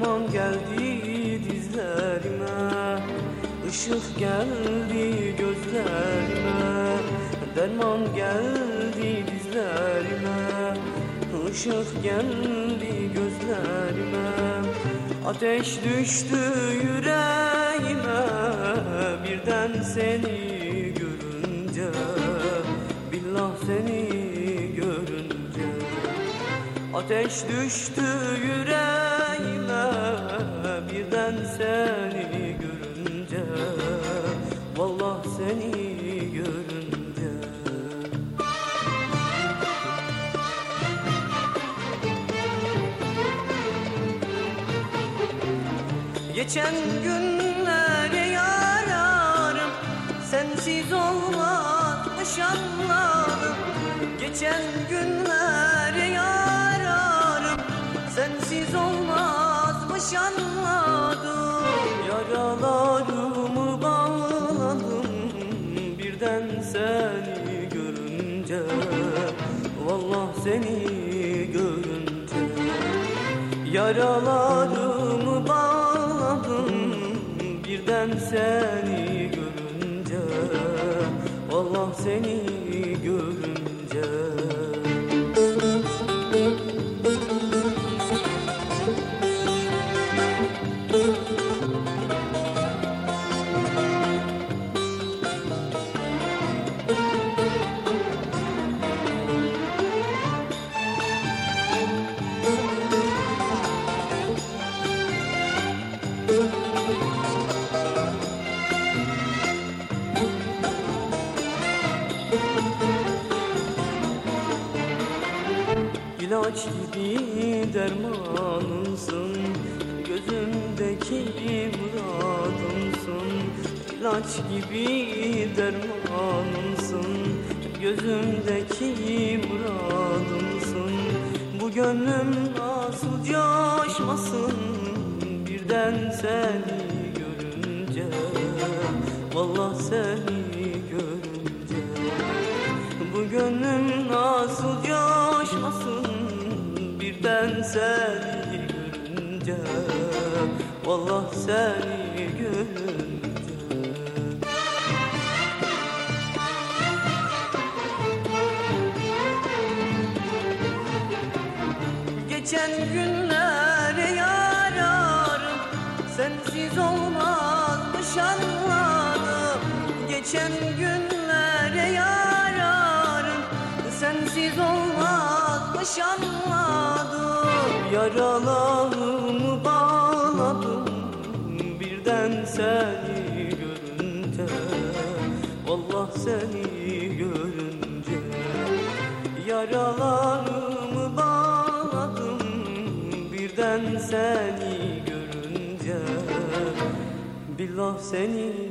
Derman geldi dizlerime Işık geldi gözlerime Derman geldi dizlerime Işık geldi gözlerime Ateş düştü yüreğime Birden seni görünce Billah seni görünce Ateş düştü yüreğime Geçen günleri yararım Sensiz olmazmış anladım Geçen günleri yararım Sensiz olmazmış anladım Yaralarımı bağladım Birden seni görünce. Vallahi seni görünce. Yaralarımı bağladım Vallahi seni görünce İlaç gibi dermanımsın Gözümdeki muradımsın. İlaç gibi dermanımsın Gözümdeki muradımsın. Bu gönlüm nasıl coşmasın Birden seni görünce. Vallahi seni görünce. Bu gönlüm nasıl coşmasın birden seni görünce Vallahi seni görünce. Geçen günleri yararım Sensiz olmazmış anladım Geçen günleri yararım Sensiz olmazmış anladım Yaralarımı bağladım. Birden seni görünce Vallahi seni görünce. Yaralarımı bağladım birden seni görünce. Billah seni